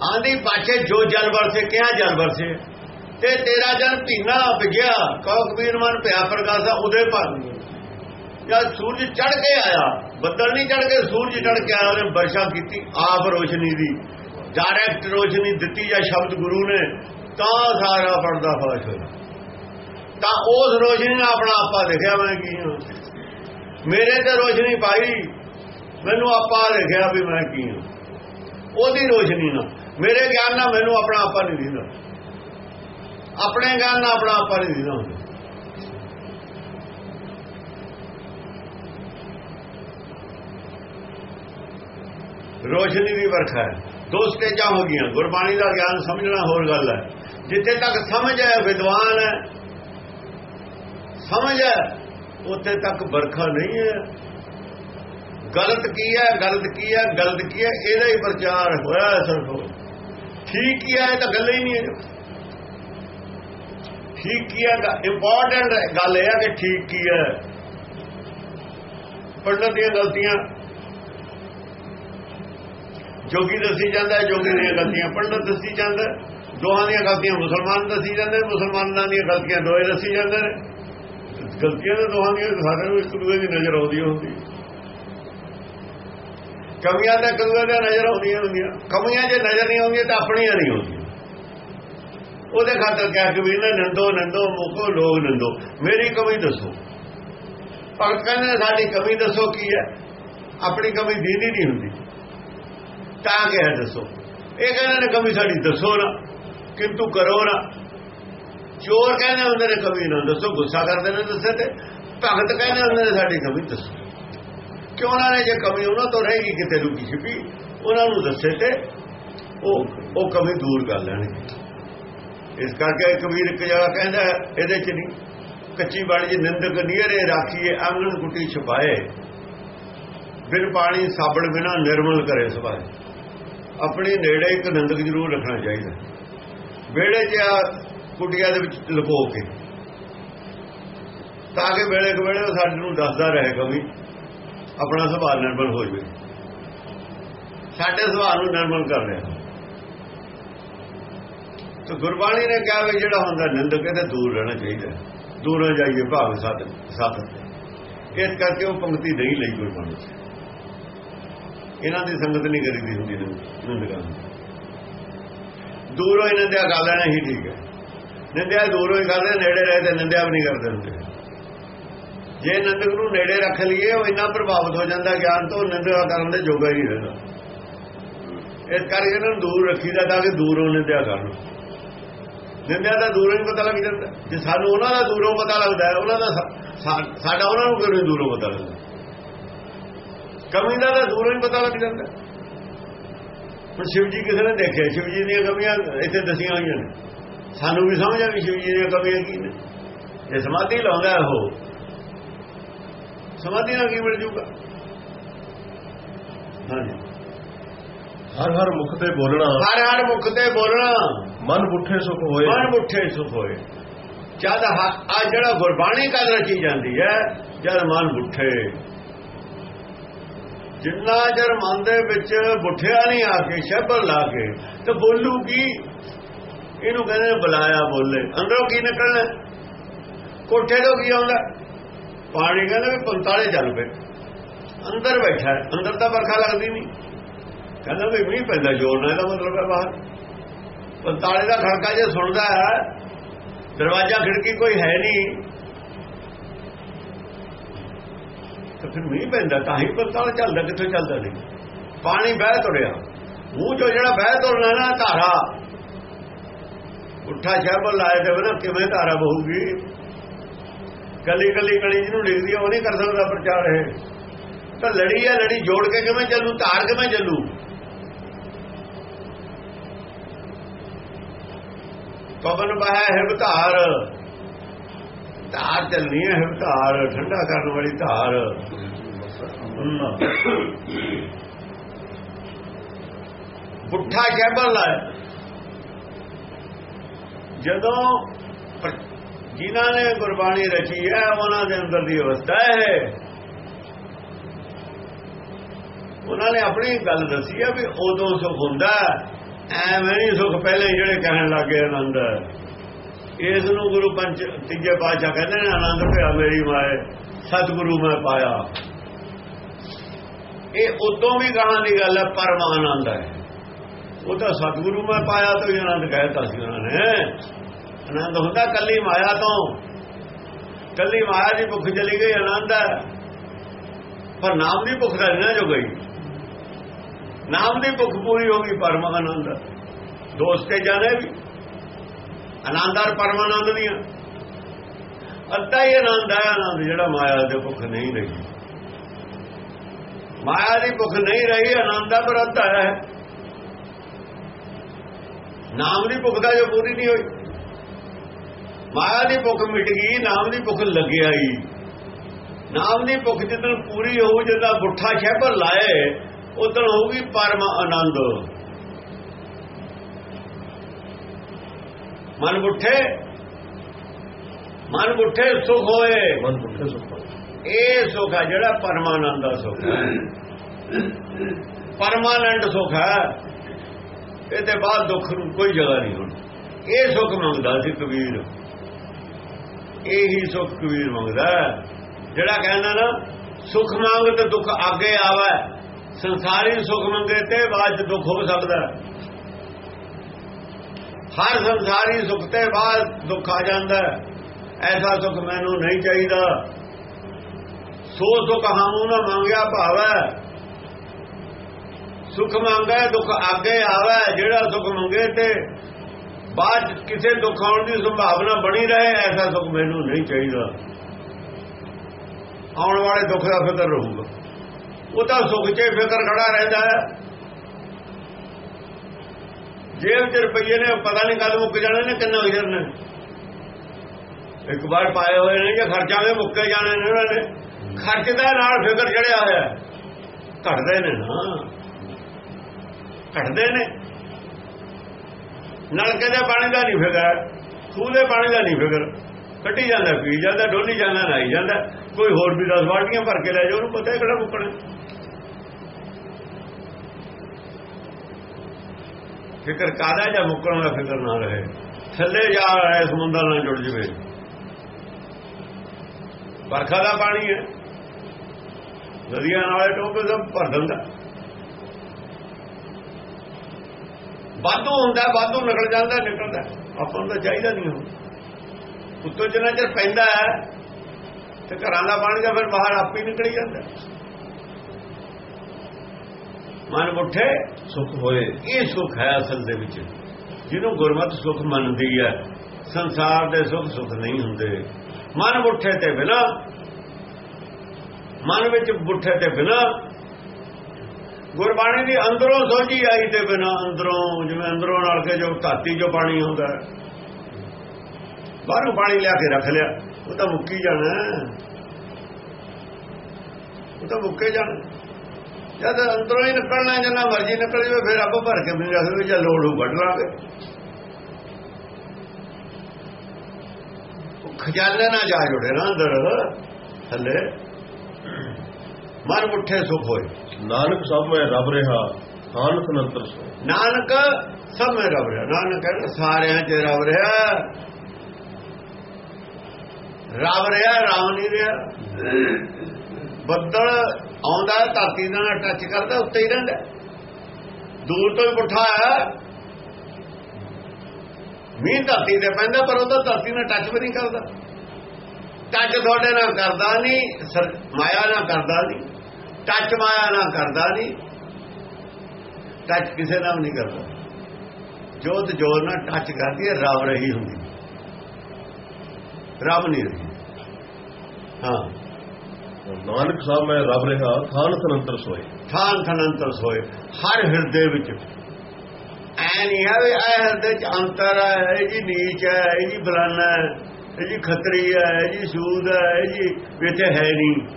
Speaker 2: ਆਂਦੀ ਪਾਛੇ ਜੋ ਜਲ ਵਰਸੇ ਕਿਹਾ ਜਲ ਵਰਸੇ ਤੇ ਤੇਰਾ ਜਨ ਭੀਨਾ ਭਿਗਿਆ ਕਹੋ ਕਬੀਰ ਮਨ ਭਿਆ ਪ੍ਰਕਾਸ਼ਾ ਉਹਦੇ ਭੰਗ ਜਦ ਸੂਰਜ ਚੜ ਕੇ ਆਇਆ, ਬੱਦਲ ਨਹੀਂ ਚੜ ਕੇ, ਸੂਰਜ ਚੜ ਕੇ ਆਇਆ, ਉਹਨੇ ਵਰਸ਼ਾ ਕੀਤੀ ਆਪ ਰੋਸ਼ਨੀ ਦੀ। ਡਾਇਰੈਕਟ ਰੋਸ਼ਨੀ ਦਿੱਤੀ ਜਾਂ ਸ਼ਬਦ ਗੁਰੂ ਨੇ, ਤਾਂ ਸਾਰਾ ਪਰਦਾ ਫਾਸ਼ ਹੋਇਆ। ਤਾਂ ਉਸ ਰੋਸ਼ਨੀ ਨਾਲ ਆਪਣਾ ਆਪਾ ਦੇਖਿਆ ਮੈਂ ਕੀ ਹਾਂ ਮੇਰੇ ਤੇ ਰੋਸ਼ਨੀ ਪਾਈ ਮੈਨੂੰ ਆਪਾ ਦੇਖਿਆ ਵੀ ਮੈਂ ਕੀ ਹਾਂ ਉਹਦੀ ਰੋਸ਼ਨੀ ਨਾਲ ਮੇਰੇ ਗਿਆਨ ਨਾਲ ਮੈਨੂੰ ਆਪਣਾ ਆਪਾ ਨਹੀਂ ਦਿੰਦਾ ਆਪਣੇ ਗਿਆਨ ਨਾਲ ਆਪਣਾ ਆਪਾ ਨਹੀਂ ਦਿੰਦਾ ਹੁੰਦਾ। ਰੋਸ਼ਨੀ ਦੀ ਵਰਖਾ ਹੈ। ਦੋ ਸਟੇਜਾਂ ਹੋ ਗਈਆਂ। ਗੁਰਬਾਣੀ ਦਾ ਗਿਆਨ ਸਮਝਣਾ ਹੋਰ ਗੱਲ ਹੈ। ਜਿੱਥੇ ਤੱਕ ਸਮਝ ਹੈ, ਵਿਦਵਾਨ ਹੈ, ਸਮਝ ਹੈ, ਉੱਥੇ ਤੱਕ ਵਰਖਾ ਨਹੀਂ ਹੈ। ਗਲਤ ਕੀ ਹੈ, ਗਲਤ ਕੀ ਹੈ, ਗਲਤ ਕੀ ਹੈ, ਇਹਦਾ ਹੀ ਪ੍ਰਚਾਰ ਹੋਇਆ ਸਿਰਫ। ਠੀਕ ਕੀ ਹੈ, ਇਹ ਤਾਂ ਗੱਲ ਹੀ ਨਹੀਂ ਹੈ ਠੀਕ ਕੀ ਹੈ ਇੰਪੋਰਟੈਂਟ ਗੱਲ ਇਹ ਹੈ ਕਿ ਠੀਕ ਕੀ ਹੈ। ਪੰਡਤ ਦੀਆਂ ਗਲਤੀਆਂ ਜੋਗੀ ਦੱਸੀ ਜਾਂਦਾ, ਜੋਗੀ ਦੀਆਂ ਗਲਤੀਆਂ ਪੰਡਤ ਦੱਸੀ ਜਾਂਦਾ, ਦੋਹਾਂ ਦੀਆਂ ਗਲਤੀਆਂ ਮੁਸਲਮਾਨ ਦੱਸੀ ਜਾਂਦੇ ਮੁਸਲਮਾਨਾਂ ਦੀਆਂ ਗਲਤੀਆਂ ਦੋਏ ਦੱਸੀ ਜਾਂਦੇ ਨੇ। ਗਲਤੀਆਂ ਤਾਂ ਦੋਹਾਂ ਦੀਆਂ, ਸਾਰਿਆਂ ਨੂੰ ਇੱਕ ਦੂਜੇ ਦੀ ਨਜ਼ਰ ਆਉਂਦੀ ਹੁੰਦੀ। ਕਮੀਆਂ ਤਾਂ ਇੱਕ ਦੂਜੇ ਨਜ਼ਰ ਆਉਂਦੀਆਂ ਹੁੰਦੀਆਂ। ਕਮੀਆਂ ਜੇ ਨਜ਼ਰ ਨਹੀਂ ਆਉਂਦੀਆਂ ਤਾਂ ਆਪਣੀਆਂ ਨਹੀਂ ਆਉਂਦੀਆਂ ਉਹਦੇ ਖਾਤਰ ਕਹਿ ਕੇ ਵੀ ਨਾ ਨੰਦੋ ਨੰਦੋ, ਮੁਕੋ ਲੋਗ ਨੰਦੋ। ਮੇਰੀ ਕਮੀ ਦੱਸੋ। ਭਗਤ ਕਹਿੰਦੇ ਸਾਡੀ ਕਮੀ ਦੱਸੋ ਕੀ ਹੈ? ਆਪਣੀ ਕਮੀ ਦੀਦੀ ਨਹੀਂ ਹੁੰਦੀ। ਤਾਂ ਕਿਹਾ ਦੱਸੋ। ਇਹ ਕਹਿੰਦੇ ਨੇ ਕਮੀ ਸਾਡੀ ਦੱਸੋ ਨਾ, ਕਿੰਤੂ ਕਰੋ ਨਾ। ਚੋਰ ਕਹਿੰਦੇ ਹੁੰਦੇ ਨੇ ਕਮੀ ਨਾ, ਦੱਸੋ ਗੁੱਸਾ ਕਰਦੇ ਨੇ ਦੱਸੇ ਤੇ, ਭਗਤ ਕਹਿੰਦੇ ਹੁੰਦੇ ਨੇ ਸਾਡੀ ਕਮੀ ਦੱਸੋ। ਕਿਉਂ ਉਹਨਾਂ ਨੇ ਜੇ ਕਮੀ ਉਹਨਾਂ ਤੋਂ ਰਹੇਗੀ ਕਿਤੇ ਲੁਕੀ ਛਿਪੀ, ਉਹਨਾਂ ਨੂੰ ਦੱਸੇ ਤੇ ਉਹ ਉਹ ਕਮੀ ਦੂਰ ਕਰ ਲੈਣਗੇ। ਇਸ ਕਰਕੇ ਕਬੀਰ ਇੱਕ ਜਗ੍ਹਾ ਕਹਿੰਦਾ, ਇਹਦੇ ਚ ਨਹੀਂ, ਕੱਚੀ ਬਾਣੀ ਜੀ ਨਿੰਦਕ ਨੀਰੇ ਰਾਖੀਏ ਆਂਗਣ ਕੁੱਟੀ ਛਪਾਏ। ਬਿਨ ਪਾਣੀ ਸਾਬਣ ਬਿਨਾ ਨਿਰਮਲ ਕਰੇ ਸਭਾਏ। ਆਪਣੀ ਨੇੜੇ ਇੱਕ ਨਿੰਦਕ ਜ਼ਰੂਰ ਰੱਖਣਾ ਚਾਹੀਦਾ। ਵਿਹੜੇ 'ਚ ਆ ਕੁਟੀਆਂ ਦੇ ਵਿੱਚ ਲਪੋ ਕੇ। ਤਾਂ ਕਿ ਵੇਲੇ ਕਵੇਲੇ ਉਹ ਸਾਡੇ ਨੂੰ ਦੱਸਦਾ ਰਹੇਗਾ ਵੀ ਆਪਣਾ ਸੁਭਾਅ ਨਿਰਮਲ ਹੋ ਜਾਵੇ। ਸਾਡੇ ਸੁਭਾਅ ਨੂੰ ਨਿਰਮਲ ਕਰ ਰਿਹਾ ਤੇ ਗੁਰਬਾਣੀ ਨੇ ਕਿਹਾ ਵੀ ਜਿਹੜਾ ਹੁੰਦਾ ਨਿੰਦਕ, ਇਹਦੇ ਦੂਰ ਰਹਿਣਾ ਚਾਹੀਦਾ। ਦੂਰ ਹੋ ਜਾਈਏ ਭਾਵ ਸਾਧ ਸਾਧ ਇਸ ਕਰਕੇ ਉਹ ਪੰਕਤੀ ਨਹੀਂ ਲਈ ਗੁਰਬਾਣੀ 'ਚ। ਇਹਨਾਂ ਦੀ ਸੰਗਤ ਨਹੀਂ ਕਰੀਦੀ ਹੁੰਦੀ ਨਿੰਦਕਾਂ ਦੂਰੋਂ ਹੀ ਨਿੰਦਿਆ ਕਰ ਲੈਣਾ ਹੀ ਠੀਕ ਹੈ। ਨਿੰਦਿਆ ਦੂਰੋਂ ਹੀ ਕਰਦੇ ਨੇੜੇ ਰਹੇ ਤੇ ਨਿੰਦਿਆ ਵੀ ਨਹੀਂ ਕਰਦੇ ਹੁੰਦੇ। ਜੇ ਨਿੰਦਕ ਨੂੰ ਨੇੜੇ ਰੱਖ ਲਈਏ, ਉਹ ਇੰਨਾ ਪ੍ਰਭਾਵਿਤ ਹੋ ਜਾਂਦਾ, ਗਿਆਨ ਤੋਂ ਨਿੰਦਿਆ ਕਰਨ ਦੇ ਜੋਗਾ ਹੀ ਨਹੀਂ ਰਹਿੰਦਾ। ਇਸ ਕਰਕੇ ਇਹਨਾਂ ਨੂੰ ਦੂਰ ਰੱਖੀਦਾ ਤਾਂ ਕਿ ਦੂਰੋਂ ਨਿੰਦਿਆ ਕਰਨ ਨਿੰਦਿਆ ਦਾ ਦੂਰੋਂ ਹੀ ਪਤਾ ਲੱਗ ਜਾਂਦਾ। ਜੇ ਸਾਨੂੰ ਉਹਨਾਂ ਦਾ ਦੂਰੋਂ ਪਤਾ ਲੱਗਦਾ ਹੈ, ਉਹਨਾਂ ਦਾ ਸਾਡਾ ਉਹਨਾਂ ਨੂੰ ਕਿਉਂ ਦੂਰੋਂ ਪਤਾ ਲੱਗਦਾ? ਕਮੀ ਦਾ ਤਾਂ ਦੂਰੋਂ ਹੀ ਪਤਾ ਲੱਗ ਜਾਂਦਾ। ਹੁਣ ਸ਼ਿਵ ਜੀ ਕਿਸੇ ਨੇ ਦੇਖਿਆ ਸ਼ਿਵ ਜੀ ਦੀਆਂ ਕਮੀਆਂ ਇੱਥੇ ਦਸੀਆਂ ਹੋਈਆਂ ਨੇ। ਸਾਨੂੰ ਵੀ ਸਮਝ ਆ ਵੀ ਸ਼ਿਵ ਜੀ ਦੀਆਂ ਕਮੀਆਂ ਕੀ ਨੇ। ਜੇ ਸਮਾਧੀ ਲਾਉਂਦਾ ਉਹ ਸਮਾਧੀ ਨਾਲ ਕੀ ਮਿਲ ਜੂਗਾ? ਹਾਂਜੀ।
Speaker 1: ਹਰ ਹਰ ਮੁਖ ਤੇ ਬੋਲਣਾ।
Speaker 2: ਹਰ ਹਰ ਮੁਖ ਤੇ ਬੋਲਣਾ।
Speaker 1: ਮਨ ਬੁੱਠੇ ਸੁਖ ਹੋਏ।
Speaker 2: ਮਨ ਮੁੱਠੇ ਸੁਖ ਹੋਏ। ਜਦ ਆ ਜਿਹੜਾ ਗੁਰਬਾਣੀ ਕਦ ਰਚੀ ਜਾਂਦੀ ਹੈ ਜਦ ਮਨ ਮੁੱਠੇ ਜਿੰਨਾ ਚਿਰ ਮਨ ਦੇ ਵਿੱਚ ਬੁੱਠਿਆ ਨਹੀਂ ਆ ਕੇ, ਸ਼ਬਦ ਲਾ ਕੇ, ਤੇ ਬੋਲੂ ਕੀ? ਇਹਨੂੰ ਕਹਿੰਦੇ ਬੁਲਾਇਆ ਬੋਲੇ। ਅੰਦਰੋਂ ਕੀ ਨਿਕਲਣਾ? ਕੋਠੇ ਤੋਂ ਕੀ ਆਉਂਦਾ? ਪਾਣੀ ਕਹਿੰਦੇ ਵੀ 45 ਚੱਲ ਪਏ। ਅੰਦਰ ਬੈਠਾ ਅੰਦਰ ਤਾਂ ਵਰਖਾ ਲੱਗਦੀ ਨਹੀਂ। ਕਹਿੰਦਾ ਵੀ ਮੀਂਹ ਪੈਂਦਾ ਜ਼ੋਰ ਨਾਲ, ਇਹਦਾ ਮਤਲਬ ਹੈ ਬਾਹਰ। 45 ਦਾ ਖੜਕਾ ਜੇ ਸੁਣਦਾ ਹੈ, ਦਰਵਾਜ਼ਾ ਖਿੜਕੀ ਕੋਈ ਹੈ ਨਹੀਂ। ਫਿਰ ਮੀਂਹ ਪੈਂਦਾ ਤਾਂ ਹੀ 45 ਚੱਲਦਾ ਕਿੱਥੋਂ ਚੱਲਦਾ ਨਹੀਂ। ਪਾਣੀ ਬਹਿ ਤੁਰਿਆ। ਮੂੰਹ ਚੋਂ ਜਿਹੜਾ ਬਹਿ ਤੁਰਨਾ ਨਾ ਧਾਰਾ। ਉੱਠਾ ਸ਼ਬਦ ਲਾਏ ਤੇ ਨਾ ਕਿਵੇਂ ਧਾਰਾ ਬਹੂਗੀ? ਕੱਲੀ ਕੱਲੀ ਕਲੀ ਜਿਹਨੂੰ ਲਿਖਦੀ ਆ, ਉਹ ਨਹੀਂ ਕਰ ਸਕਦਾ ਪ੍ਰਚਾਰ ਹੈ ਤਾਂ ਲੜੀ ਹੈ ਲੜੀ ਜੋੜ ਕੇ ਕਿਵੇਂ ਚੱਲੂ, ਧਾਰ ਕਿਵੇਂ ਚੱਲੂ? ਪਵਨ ਬਹਿ ਹੈ ਧਾਰ। ਧਾਰ ਚੱਲਣੀ ਹੈ ਹਿਵ ਧਾਰ ਠੰਡਾ ਕਰਨ ਵਾਲੀ ਧਾਰ। ਪੁੱਠਾ ਸ਼ਬਦ ਲਾਏ ਜਦੋਂ ਜਿਨ੍ਹਾਂ ਨੇ ਗੁਰਬਾਣੀ ਰਚੀ ਹੈ, ਉਹਨਾਂ ਦੇ ਅੰਦਰ ਦੀ ਅਵਸਥਾ ਹੈ ਉਹਨਾਂ ਨੇ ਆਪਣੀ ਗੱਲ ਦੱਸੀ ਹੈ ਵੀ ਉਦੋਂ ਸੁਖ ਹੁੰਦਾ ਐਵੇਂ ਨਹੀਂ ਸੁਖ ਪਹਿਲੇ ਜਿਹੜੇ ਕਹਿਣ ਲੱਗੇ ਆਨੰਦ। ਇਸ ਨੂੰ ਗੁਰੂ ਪੰਚ ਤੀਜੇ ਪਾਤਸ਼ਾਹ ਕਹਿੰਦੇ ਨੇ, ਆਨੰਦ ਭਿਆ ਮੇਰੀ ਮਾਏ, ਸਤਿਗੁਰੂ ਮੈਂ ਪਾਇਆ। ਇਹ ਉਦੋਂ ਵੀ ਗਾਹਾਂ ਦੀ ਗੱਲ ਹੈ, ਪਰਮ ਆਨੰਦ ਹੈ। ਉਹ ਤਾਂ ਸਤਿਗੁਰੂ ਮੈਂ ਪਾਇਆ ਤੋਂ ਹੀ ਆਨੰਦ ਕਹਿਤਾ ਸੀ ਉਹਨਾਂ ਨੇ। ਆਨੰਦ ਹੁੰਦਾ ਕੱਲੀ ਮਾਇਆ ਤੋਂ। ਕੱਲੀ ਮਾਇਆ ਦੀ ਭੁੱਖ ਚਲੀ ਗਈ, ਆਨੰਦ ਹੈ। ਪਰ ਨਾਮ ਦੀ ਭੁੱਖ ਤਾਂ ਨਾ ਜੋ ਗਈ। ਨਾਮ ਦੀ ਭੁੱਖ ਪੂਰੀ ਹੋ ਗਈ, ਪਰਮ ਆਨੰਦ। ਦੋਸਤੇ ਜਾਣੇ ਵੀ। ਆਨੰਦ ਔਰ ਪਰਮ ਦੀਆਂ ਅੱਧਾ ਹੀ ਆਨੰਦ ਹੈ ਆਨੰਦ ਜਿਹੜਾ ਮਾਇਆ ਦੇ ਭੁੱਖ ਨਹੀਂ ਰਹੀ। ਮਾਇਆ ਦੀ ਭੁੱਖ ਨਹੀਂ ਰਹੀ, ਆਨੰਦ ਦਾ ਪਰ ਅੱਧਾ ਹੈ। ਨਾਮ ਦੀ ਭੁੱਖ ਦਾ ਜੋ ਪੂਰੀ ਨਹੀਂ ਹੋਈ। ਮਾਇਆ ਦੀ ਭੁੱਖ ਮਿਟ ਗਈ, ਨਾਮ ਦੀ ਭੁੱਖ ਲੱਗਿਆ ਹੀ। ਨਾਮ ਦੀ ਭੁੱਖ ਜਦੋਂ ਪੂਰੀ ਹੋਊ, ਜਦੋਂ ਬੁੱਠਾ ਸ਼ਹਿਬਰ ਲਾਏ ਉਦੋਂ ਹੋਊਗੀ ਪਰਮ ਆਨੰਦ। ਮਨ ਬੁੱਠੇ ਮਨ ਬੁੱਠੇ ਸੁਖ ਹੋਏ।
Speaker 1: ਮਨ ਪੁੱਠੇ ਸੁਖ।
Speaker 2: ਇਹ ਸੁਖ ਹੈ ਜਿਹੜਾ ਪਰਮਾਨੰਦ ਦਾ ਸੁਖ ਹੈ। ਪਰਮਾਨੰਦ ਸੁਖ ਹੈ। ਇਹਦੇ ਬਾਅਦ ਦੁੱਖ ਨੂੰ ਕੋਈ ਜਗ੍ਹਾ ਨਹੀਂ ਹੁਣ। ਇਹ ਸੁਖ ਮੰਗਦਾ ਸੀ ਕਬੀਰ। ਇਹੀ ਸੁਖ ਕਬੀਰ ਮੰਗਦਾ। ਜਿਹੜਾ ਕਹਿੰਦਾ ਨਾ ਸੁਖ ਮੰਗ ਤੇ ਦੁੱਖ ਅੱਗੇ ਆਵੇ। ਸੰਸਾਰੀ ਸੁਖ ਮੰਗੇ ਤੇ ਬਾਅਦ ਚ ਦੁੱਖ ਹੋ ਸਕਦਾ ਹੈ। ਹਰ ਸੰਸਾਰੀ ਸੁਖ ਤੇ ਬਾਅਦ ਦੁੱਖ ਆ ਜਾਂਦਾ ਐਸਾ ਸੁਖ ਮੈਨੂੰ ਨਹੀਂ ਚਾਹੀਦਾ। ਸੋ ਸੁਖ ਹਮੂ ਨਾ ਮੰਗਿਆ ਭਾਵੈ। ਸੁਖ ਮੰਗੇ, ਦੁੱਖ ਅੱਗੇ ਆਵੇ। ਜਿਹੜਾ ਸੁਖ ਮੰਗੇ ਤੇ ਬਾਅਦ 'ਚ ਕਿਸੇ ਦੁੱਖ ਆਉਣ ਦੀ ਸੰਭਾਵਨਾ ਬਣੀ ਰਹੇ, ਐਸਾ ਸੁਖ ਮੈਨੂੰ ਨਹੀਂ ਚਾਹੀਦਾ। ਆਉਣ ਵਾਲੇ ਦੁੱਖ ਦਾ ਫਿਕਰ ਰਹੂਗਾ। ਉਹ ਤਾਂ ਸੁਖ 'ਚ ਫਿਕਰ ਖੜਾ ਰਹਿੰਦਾ ਹੈ। ਜੇਬ 'ਚ ਰੁਪਈਏ ਨੇ, ਪਤਾ ਨਹੀਂ ਕਦ ਮੁੱਕ ਜਾਣੇ ਨੇ, ਕਿੰਨਾ ਹੋ ਨੇ। ਇੱਕ ਵਾਰ ਪਾਏ ਹੋਏ ਨੇ ਜਾਂ ਖਰਚਾਂਗੇ ਮੁੱਕੇ ਜਾਣੇ ਨੇ ਉਹਨਾਂ ਨੇ। ਖਰਚ ਦਾ ਨਾਲ ਫਿਕਰ ਚੜਿਆ ਹੋਇਆ ਘਟਦੇ ਨੇ ਨਾ। ਘਟਦੇ ਨੇ। ਨਲਕੇ ਦੇ ਪਾਣੀ ਦਾ ਨਹੀਂ ਫਿਕਰ। ਖੂਹ ਦੇ ਪਾਣੀ ਦਾ ਨਹੀਂ ਫਿਕਰ। ਕੱਢੀ ਜਾਂਦਾ, ਪੀ ਜਾਂਦਾ, ਡੋਲੀ ਜਾਂਦਾ ਨਾਈ ਜਾਂਦਾ। ਕੋਈ ਹੋਰ ਵੀ 10 ਬਾਲਟੀਆਂ ਭਰ ਕੇ ਲੈ ਜਾਓ, ਉਹਨੂੰ ਪਤਾ ਕਿਹੜਾ ਮੁੱਕਣਾ। ਫਿਕਰ ਕਾਦਾ ਜਾਂ ਮੁੱਕਣ ਦਾ ਫਿਕਰ ਨਾ ਰਹੇ। ਥੱਲੇ ਜਾ ਰਿਹਾ, ਸਮੁੰਦਰ ਨਾਲ ਜੁੜ ਜਵੇ। ਵਰਖਾ ਦਾ ਪਾਣੀ ਹੈ। ਨਦੀਆਂ ਨਾਲੇ ਟੋਪੇ ਸਭ ਭਰ ਦਿੰਦਾ। ਵਾਧੂ ਹੁੰਦਾ, ਵਾਧੂ ਨਿਕਲ ਜਾਂਦਾ, ਨਿਕਲਦਾ। ਆਪਾਂ ਨੂੰ ਤਾਂ ਚਾਹੀਦਾ ਨਹੀਂ ਹੁਣ। ਉੱਤੋਂ ਜਿੰਨਾ ਚਿਰ ਪੈਂਦਾ ਹੈ, ਤੇ ਘਰਾਂ ਦਾ ਪਾਣੀ ਤਾਂ ਫਿਰ ਬਾਹਰ ਆਪੇ ਹੀ ਨਿਕਲ ਜਾਂਦਾ। ਮਨ ਮੁੱਠੇ
Speaker 1: ਸੁਖ ਹੋਏ।
Speaker 2: ਇਹ ਸੁਖ ਹੈ ਅਸਲ ਦੇ ਵਿੱਚ। ਜਿਹਨੂੰ ਗੁਰਮਤ ਸੁਖ ਮੰਨਦੀ ਹੈ, ਸੰਸਾਰ ਦੇ ਸੁਖ ਸੁਖ ਨਹੀਂ ਹੁੰਦੇ। ਮਨ ਮੁੱਠੇ ਤੇ ਬਿਨਾ, ਮਨ ਵਿੱਚ ਮੁੱਠੇ ਤੇ ਬਿਨਾ, ਗੁਰਬਾਣੀ ਦੀ ਅੰਦਰੋਂ ਸੋਝੀ ਆਈ ਤੇ ਬਿਨਾ ਅੰਦਰੋਂ, ਜਿਵੇਂ ਅੰਦਰੋਂ ਨਾਲ ਕੇ ਜੋ ਧਾਤੀ ਜੋ ਪਾਣੀ ਹੁੰਦਾ ਬਾਹਰੋਂ ਪਾਣੀ ਲਿਆ ਕੇ ਰੱਖ ਲਿਆ, ਉਹ ਤਾਂ ਮੁੱਕੀ ਜਾਣਾ ਉਹ ਤਾਂ ਮੁੱਕੇ ਜਾਣਾ ਜਦ ਅੰਦਰੋਂ ਹੀ ਨਿਕਲਣਾ ਜਿੰਨਾ ਮਰਜ਼ੀ ਨਿਕਲ ਜਾਵੇ ਫਿਰ ਆਪੋ ਭਰ ਕੇ ਮਿਲ ਜਾਵੇ ਜਾਂ ਲੋੜ ਹੋ ਕੱਢ ਲਾਂਗੇ। ਖਜ਼ਾਨੇ ਨਾਲ ਜਾ ਜੁੜੇ ਨਾ ਅੰਦਰ ਥੱਲੇ। ਮਨ ਮੁੱਠੇ ਸੁਖ ਹੋਏ।
Speaker 1: ਨਾਨਕ ਸਭ ਮੈਂ ਰੱਬ ਰਿਹਾ ਹਾਨਤ ਨੰਤਰ ਸੋ।
Speaker 2: ਨਾਨਕ ਸਭ ਮੇ ਰਬ ਰਿਹਾ। ਨਾਨਕ ਕਹਿੰਦਾ ਸਾਰਿਆਂ 'ਚ ਰਬ ਰਿਹਾ। ਰਬ ਰਿਹਾ ਰਾਮ ਨਹੀਂ ਰਿਹਾ। ਬੱਦਲ ਆਉਂਦਾ, ਧਰਤੀ ਨਾਲ ਟੱਚ ਕਰਦਾ, ਉੱਤੇ ਹੀ ਰਹਿੰਦਾ। ਦੂਰ ਤੋਂ ਹੀ ਪੁੱਠਾ ਆਇਆ ਮੀਂਹ ਧਰਤੀ ਤੇ ਪੈਂਦਾ, ਪਰ ਉਹਦਾ ਧਰਤੀ ਨਾਲ ਟੱਚ ਵੀ ਨਹੀਂ ਕਰਦਾ। ਟੱਚ ਤੁਹਾਡੇ ਨਾਲ ਕਰਦਾ ਨਹੀਂ, ਸਰ- ਮਾਇਆ ਨਾਲ ਕਰਦਾ ਨਹੀਂ ਟੱਚ ਮਾਇਆ ਨਾਲ ਕਰਦਾ ਨਹੀਂ। ਟੱਚ ਕਿਸੇ ਨਾਲ ਨਹੀਂ ਕਰਦਾ। ਜੋਤ ਜੋਤ ਨਾਲ ਟੱਚ ਕਰਦੀ ਹੈ ਰਬ ਰਹੀ ਹੁੰਦੀ। ਰੱਬ ਨਹੀਂ ਰਹੀ। ਹਾਂ।
Speaker 1: ਨਾਨਕ ਸਾਹਿਬ, ਮੈਂ ਰੱਬ ਰਿਹਾ ਹਾਨਤ ਨੰਤਰ ਸੋਏ।
Speaker 2: ਥਾਨ ਥਨੰਤਰ ਸੋਏ। ਹਰ ਹਿਰਦੇ ਵਿੱਚ। ਐ ਨਹੀਂ ਹੈ ਵੀ ਇਹ ਹਿਰਦੇ ਚ ਅੰਤਰ ਹੈ, ਇਹ ਜੀ ਨੀਚ ਹੈ, ਇਹ ਜੀ ਬਲਾਨਾ ਹੈ, ਇਹ ਜੀ ਖੱਤਰੀ ਹੈ, ਇਹ ਜੀ ਸੂਦ ਹੈ, ਇਹ ਜੀ ਵਿੱਚ ਹੈ ਨਹੀਂ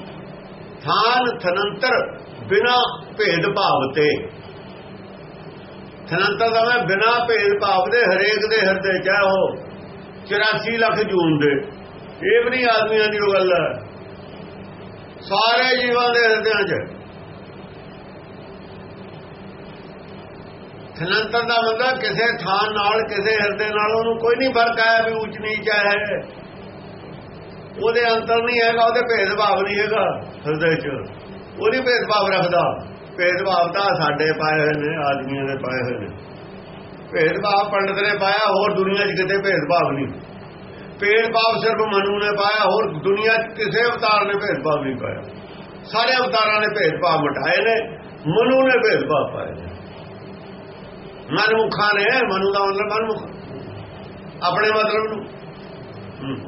Speaker 2: ਥਾਨ ਥਨੰਤਰ ਬਿਨਾ ਭੇਦ ਭਾਵ ਤੇ। ਥਨੰਤਰ ਦਾ ਮੈਂ ਬਿਨਾ ਭੇਦ ਭਾਵ ਦੇ ਹਰੇਕ ਦੇ ਹਿਰਦੇ ਚ ਹੈ ਉਹ। 84 ਲੱਖ ਜੂਨ ਦੇ। ਇਹ ਵੀ ਨਹੀਂ ਆਦਮੀਆਂ ਦੀ ਉਹ ਗੱਲ ਹੈ। ਸਾਰੇ ਜੀਵਾਂ ਦੇ ਹਿਰਦਿਆਂ 'ਚ। ਥਨੰਤਰ ਦਾ ਬੰਦਾ ਕਿਸੇ ਥਾਂ ਨਾਲ, ਕਿਸੇ ਹਿਰਦੇ ਨਾਲ ਉਹਨੂੰ ਕੋਈ ਨਹੀਂ ਫ਼ਰਕ ਆਇਆ ਵੀ ਉੱਚ ਨੀਚ ਹੈ। ਉਹਦੇ ਅੰਤਰ ਨਹੀਂ ਹੈਗਾ, ਉਹਦੇ ਭੇਦਭਾਵ ਨਹੀਂ ਹੈਗਾ ਹਿਰਦੇ 'ਚ। ਉਹ ਨਹੀਂ ਭੇਦਭਾਵ ਰੱਖਦਾ। ਭੇਦਭਾਵ ਤਾਂ ਸਾਡੇ ਪਾਏ ਹੋਏ ਨੇ, ਆਦਮੀਆਂ ਦੇ ਪਾਏ ਹੋਏ ਨੇ। ਭੇਦਭਾਵ ਪੰਡਤ ਨੇ ਪਾਇਆ, ਹੋਰ ਦੁਨੀਆ 'ਚ ਕਿਤੇ ਭੇਦਭਾਵ ਨਹੀਂ। ਭੇਦਭਾਵ ਸਿਰਫ ਮਨੂ ਨੇ ਪਾਇਆ, ਹੋਰ ਦੁਨੀਆ 'ਚ ਕਿਸੇ ਅਵਤਾਰ ਨੇ ਭੇਦਭਾਵ ਨਹੀਂ ਪਾਇਆ। ਸਾਰੇ ਅਵਤਾਰਾਂ ਨੇ ਭੇਦਭਾਵ ਮਟਾਏ ਨੇ, ਮਨੂ ਨੇ ਭੇਦਭਾਵ ਪਾਏ ਨੇ। ਮਨਮੁਖਾਂ ਨੇ, ਮਨੂ ਦਾ ਮਤਲਬ ਮਨਮੁਖ। ਆਪਣੇ ਮਤਲਬ ਨੂੰ।